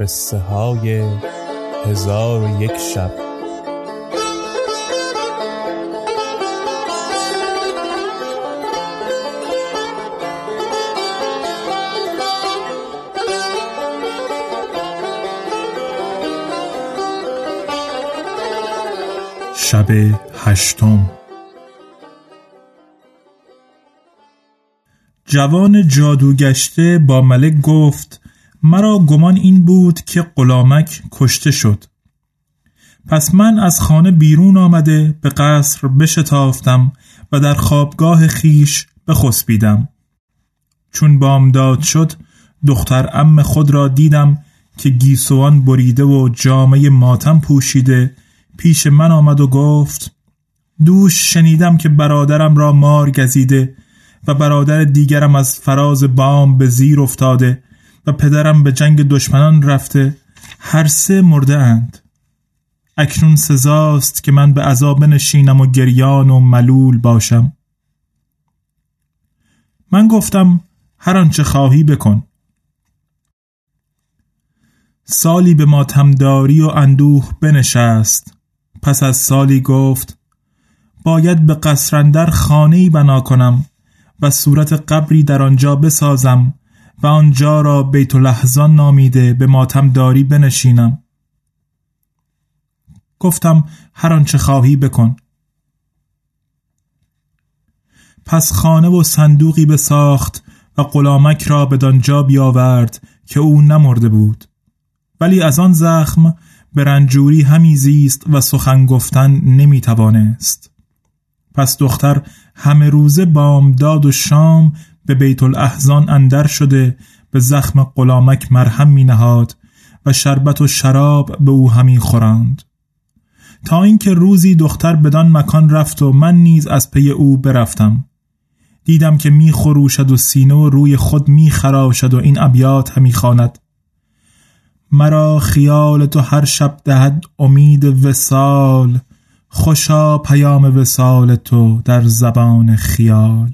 قصه های هزار و یک شب. شب هشتم. جوان جادوگشته با ملک گفت مرا گمان این بود که غلامک کشته شد. پس من از خانه بیرون آمده به قصر بشتافتم و در خوابگاه خیش بخسبیدم. چون بامداد شد دختر ام خود را دیدم که گیسوان بریده و جامعه ماتم پوشیده پیش من آمد و گفت دوش شنیدم که برادرم را مار گزیده و برادر دیگرم از فراز بام به زیر افتاده و پدرم به جنگ دشمنان رفته هر سه مرده اند. اکنون سزاست که من به عذاب نشینم و گریان و ملول باشم. من گفتم هر آنچه خواهی بکن. سالی به ماتمداری و اندوه بنشست. پس از سالی گفت باید به قصرندر خانه‌ای بنا کنم و صورت قبری در آنجا بسازم و آنجا را بیت لحظان نامیده به ماتم داری بنشینم. گفتم هر آنچه خواهی بکن. پس خانه و صندوقی بساخت و غلامک را به دانجا بیاورد که او نمرده بود. ولی از آن زخم به رنجوری همی زیست و سخن گفتن نمی توانست. پس دختر همه روزه بامداد و شام به بیت الاحزان اندر شده به زخم غلامک مرهم می نهاد و شربت و شراب به او همی خورند تا اینکه روزی دختر بدان مکان رفت و من نیز از پی او برفتم. دیدم که می خروشد و سینه و روی خود می خراشد و این ابیات همی خواند. مرا خیال تو هر شب دهد امید وسال خوشا پیام وسال تو در زبان خیال.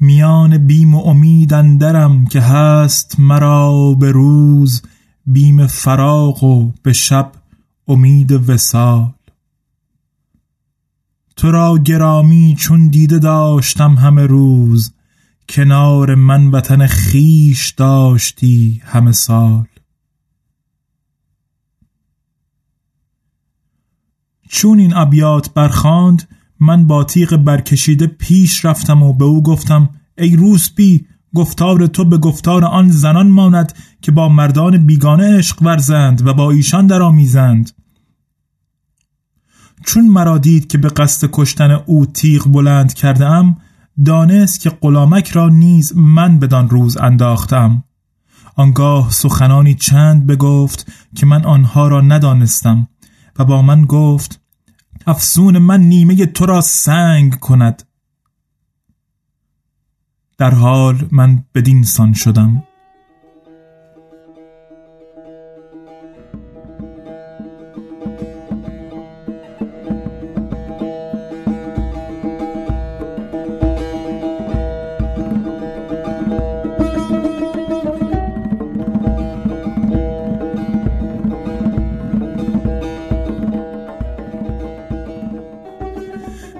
میان بیم و امید اندرم که هست مرا به روز بیم فراق و به شب امید وسال تو را گرامی چون دیده داشتم همه روز کنار من وطن خیش داشتی همه سال. چون این ابیات برخاند من با تیغ برکشیده پیش رفتم و به او گفتم ای روسبی گفتار تو به گفتار آن زنان ماند که با مردان بیگانه عشق ورزند و با ایشان درآمیزند. چون مرا دید که به قصد کشتن او تیغ بلند کرده ام دانست که غلامک را نیز من بدان روز انداختم. آنگاه سخنانی چند بگفت که من آنها را ندانستم و با من گفت افسون من نیمه تو را سنگ کند. در حال من بدین سان شدم.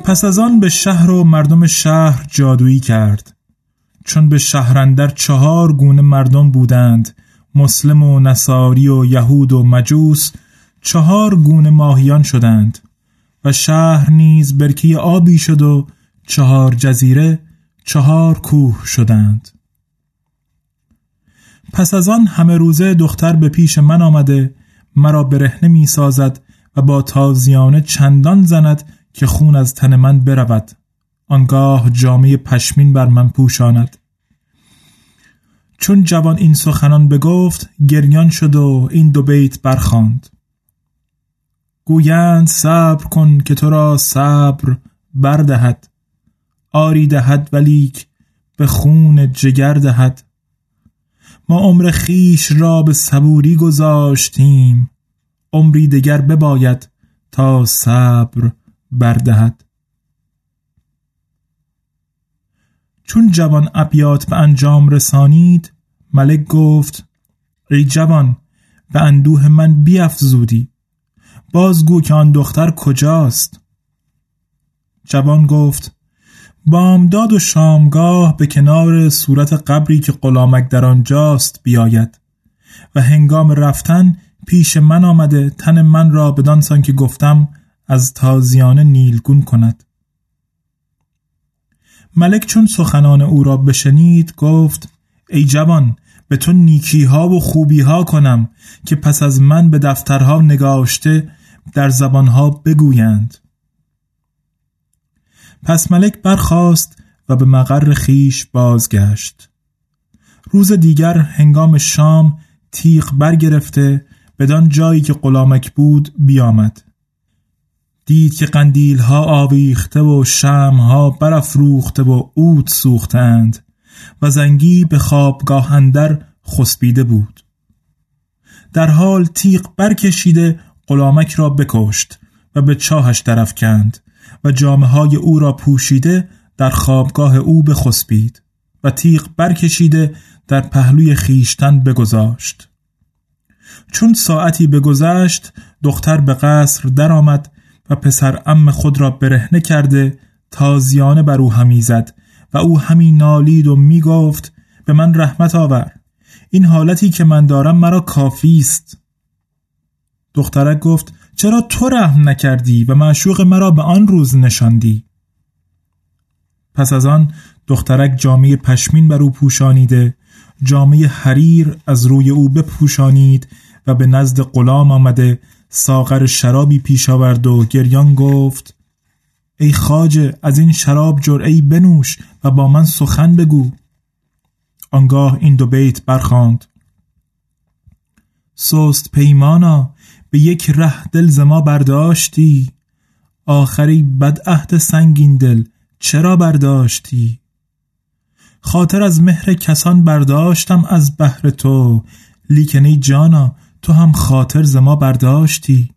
پس از آن به شهر و مردم شهر جادویی کرد. چون به شهرندر چهار گونه مردم بودند مسلم و نصاری و یهود و مجوس چهار گونه ماهیان شدند و شهر نیز برکی آبی شد و چهار جزیره چهار کوه شدند. پس از آن همه روزه دختر به پیش من آمده مرا برهنه می سازد و با تازیانه چندان زند که خون از تن من برود. آنگاه جامعه پشمین بر من پوشاند. چون جوان این سخنان بگفت گریان شد و این دو بیت برخاند. گویند صبر کن که تو را صبر بردهد. آری دهد ولیک به خون جگر دهد. ما عمر خیش را به صبوری گذاشتیم. عمری دگر بباید تا صبر بردهد. چون جوان ابیات به انجام رسانید ملک گفت ای جوان به اندوه من بیافزودی بازگو که آن دختر کجاست؟ جوان گفت بامداد و شامگاه به کنار صورت قبری که غلامک در آنجاست بیاید. و هنگام رفتن پیش من آمده تن من را بدانسان که گفتم از تازیانه نیلگون کند. ملک چون سخنان او را بشنید گفت ای جوان به تو نیکی ها و خوبی ها کنم که پس از من به دفترها نگاشته در زبانها بگویند. پس ملک برخاست و به مقر خیش بازگشت. روز دیگر هنگام شام تیغ برگرفته بدان جایی که غلامک بود بیامد. دید که قندیل ها آویخته و شم ها برافروخته و عود سوختند و زنگی به خوابگاه اندر خسبیده بود. در حال تیغ برکشیده غلامک را بکشت و به چاهش درف کند و جامعه های او را پوشیده در خوابگاه او بخسبید و تیغ برکشیده در پهلوی خیشتن بگذاشت. چون ساعتی بگذشت دختر به قصر درآمد و پسر ام خود را برهنه کرده تازیانه بر او همی زد و او همی نالید و می گفت به من رحمت آور. این حالتی که من دارم مرا کافی است. دخترک گفت چرا تو رحم نکردی و معشوق مرا به آن روز نشاندی؟ پس از آن دخترک جامعه پشمین بر او پوشانیده جامعه حریر از روی او بپوشانید و به نزد غلام آمده ساغر شرابی پیش آورد و گریان گفت ای خاجه از این شراب جرعی بنوش و با من سخن بگو. آنگاه این دو بیت برخاند. سست پیمانا به یک ره دل ز ما برداشتی. آخری بد عهد سنگین دل چرا برداشتی؟ خاطر از مهر کسان برداشتم از بهر تو. لیکن ای جانا تو هم خاطر ز ما برداشتی.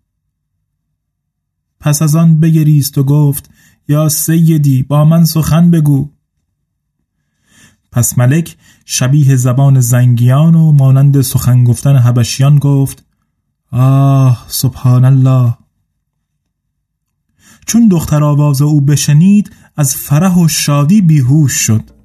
پس از آن بگریست و گفت یا سیدی با من سخن بگو. پس ملک شبیه زبان زنگیان و مانند سخن گفتن حبشیان گفت آه سبحان الله چون دختر آواز او بشنید از فرح و شادی بیهوش شد.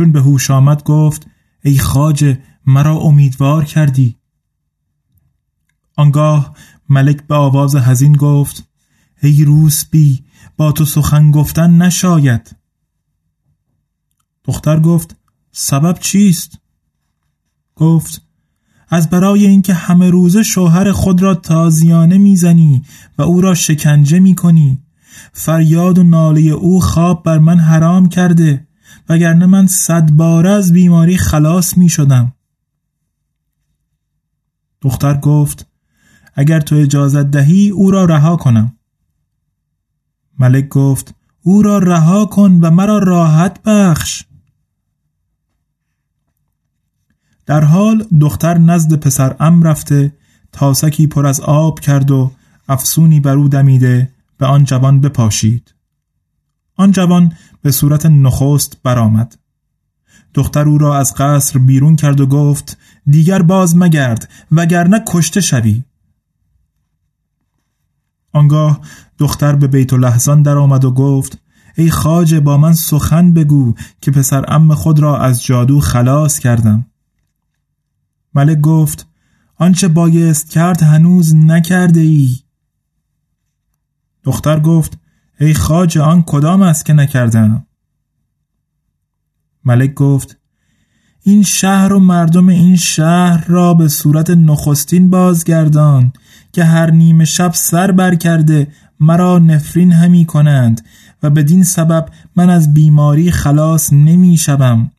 چون به هوش آمد گفت ای خاجه مرا امیدوار کردی. آنگاه ملک به آواز حزین گفت ای روسبی با تو سخن گفتن نشاید. دختر گفت سبب چیست؟ گفت از برای اینکه همه روزه شوهر خود را تازیانه می‌زنی و او را شکنجه می‌کنی. فریاد و ناله او خواب بر من حرام کرده. وگرنه من صد بار از بیماری خلاص می شدم دختر گفت اگر تو اجازت دهی او را رها کنم. ملک گفت او را رها کن و مرا راحت بخش. در حال دختر نزد پسر ام رفته تاسکی پر از آب کرد و افسونی بر او دمیده به آن جوان بپاشید. آن جوان به صورت نخست برآمد. دختر او را از قصر بیرون کرد و گفت دیگر باز مگرد وگرنه کشته شوی. آنگاه دختر به بیت لحظان در آمد و گفت ای خاجه با من سخن بگو که پسر ام خود را از جادو خلاص کردم. ملک گفت آنچه بایست کرد هنوز نکرده ای. دختر گفت ای خاجه آن کدام است که نکردم ملک گفت این شهر و مردم این شهر را به صورت نخستین بازگردان که هر نیمه شب سر بر کرده مرا نفرین همی کنند و بدین سبب من از بیماری خلاص نمی شوم.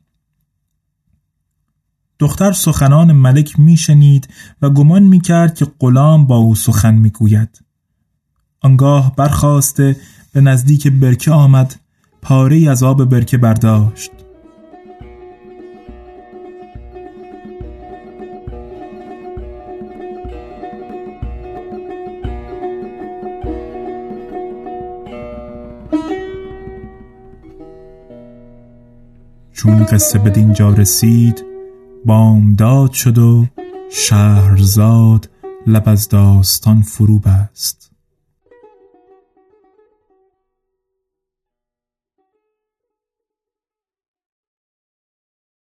دختر سخنان ملک می شنید و گمان می کرد که غلام با او سخن می گوید. آنگاه برخواسته به نزدیک برکه آمد پاره از آب برکه برداشت. چون قصه به دینجا رسید بامداد شد و شهرزاد لب از داستان فرو بست